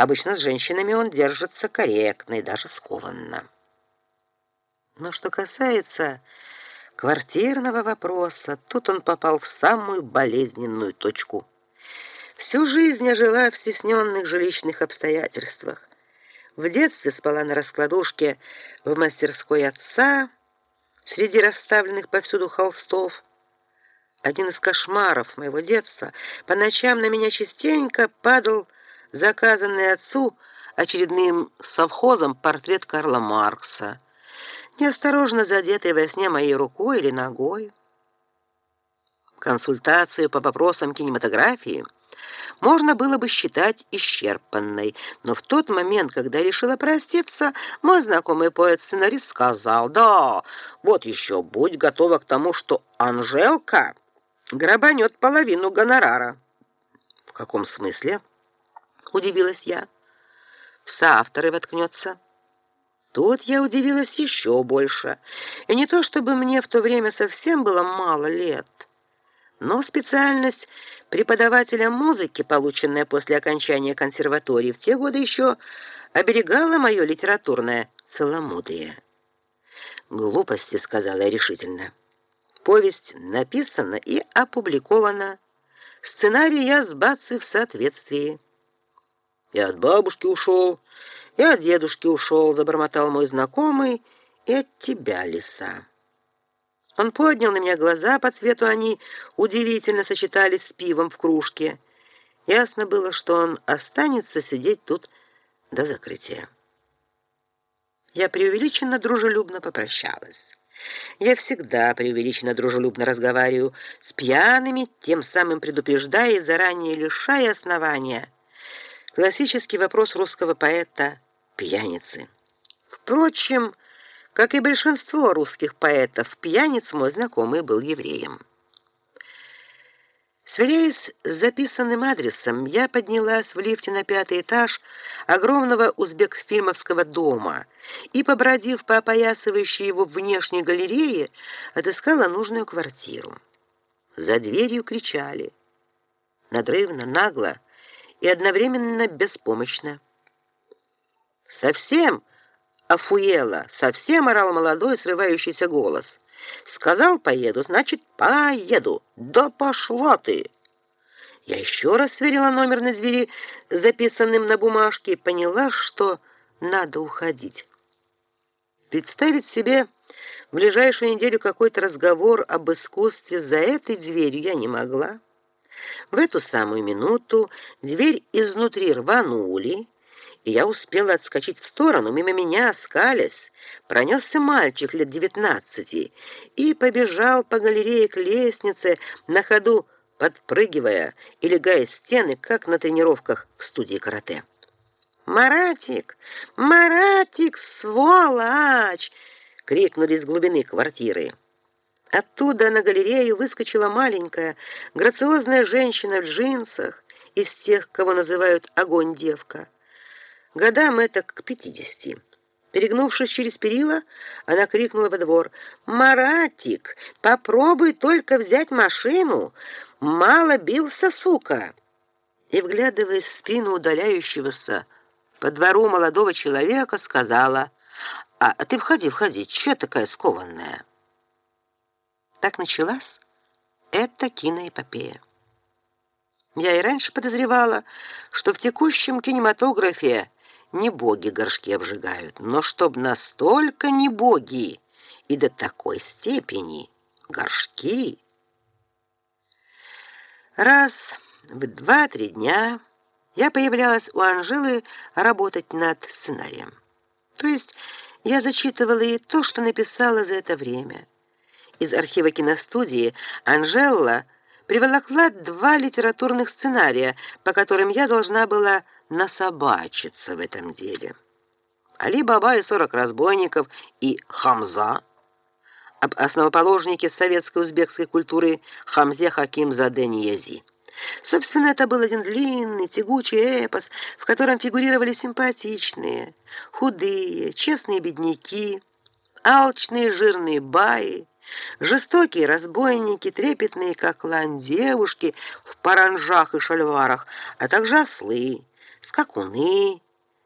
Обычно с женщинами он держится корректно и даже скованно. Но что касается квартирного вопроса, тут он попал в самую болезненную точку. Всю жизнь я жила в стесненных жилищных обстоятельствах. В детстве спала на раскладушке в мастерской отца среди расставленных повсюду холстов. Один из кошмаров моего детства. По ночам на меня частенько падал заказанный отцу очередным совхозом портрет Карла Маркса, неосторожно задетый во сне моей рукой или ногой. Консультацию по вопросам кинематографии можно было бы считать исчерпанной, но в тот момент, когда решила проститься, мой знакомый поэт-сценарист сказал: "Да, вот еще будь готова к тому, что Анжелка грабанет половину гонорара". В каком смысле? Удивилась я. В соавторы воткнется. Тут я удивилась еще больше. И не то чтобы мне в то время совсем было мало лет, но специальность преподавателя музыки, полученная после окончания консерватории в те годы еще оберегала мое литературное целомудрие. Глупости, сказала я решительно. Повесть написана и опубликована. Сценарий я сбацаю в соответствии. И от бабушки ушел, и от дедушки ушел, забормотал мой знакомый, и от тебя, лиса. Он поднял на меня глаза, по цвету они удивительно сочетались с пивом в кружке. Ясно было, что он останется сидеть тут до закрытия. Я преувеличенно дружелюбно попрощалась. Я всегда преувеличенно дружелюбно разговариваю с пьяными, тем самым предупреждая и заранее лишая основания. Классический вопрос русского поэта пьяницы. Впрочем, как и большинство русских поэтов, пьяниц мой знакомый был евреем. Сверяясь с записанным адресом, я поднялась в лифте на пятый этаж огромного узбекфильмовского дома и, побродив по опоясывающей его внешней галерее, отыскала нужную квартиру. За дверью кричали надрывно, нагло и одновременно беспомощно. Совсем Афуела, совсем орал молодой срывающийся голос. Сказал поеду, значит, поеду. Да пошла ты. Я еще раз сверила номер на двери, записанным на бумажке, и поняла, что надо уходить. Представить себе в ближайшую неделю какой-то разговор об искусстве за этой дверью я не могла. В эту самую минуту дверь изнутри рванули, и я успела отскочить в сторону, мимо меня, скалясь, пронесся мальчик лет девятнадцати и побежал по галерее к лестнице, на ходу подпрыгивая и легая стены, как на тренировках в студии карате. Маратик, Маратик, сволочь! крикнули из глубины квартиры. Оттуда на галерею выскочила маленькая, грациозная женщина в джинсах, из тех, кого называют огонь девка. Годам это к пятидесяти. Перегнувшись через перила, она крикнула во двор: "Маратик, попробуй только взять машину, мало бился, сука". И вглядываясь в спину удаляющегося по двору молодого человека, сказала: "А ты входи, входи, что такая скованная?" Так началась эта киноэпопея. Я и раньше подозревала, что в текущем кинематографе не боги горшки обжигают, но чтоб настолько не боги и до такой степени горшки. Раз в два-три дня я появлялась у Анжелы работать над сценарием. То есть я зачитывала ей то, что написала за это время. Из архива киностудии Анжела приволокла два литературных сценария, по которым я должна была насобачиться в этом деле. Али Баба и сорок разбойников и Хамза об основоположнике советской узбекской культуры Хамзе Хаким Заде Ниязи. Собственно, это был один длинный, тягучий эпос, в котором фигурировали симпатичные, худые, честные бедняки, алчные жирные баи, Жестокие разбойники, трепетные, как лань девушки в паранжах и шальварах, а также ослы, скакуны,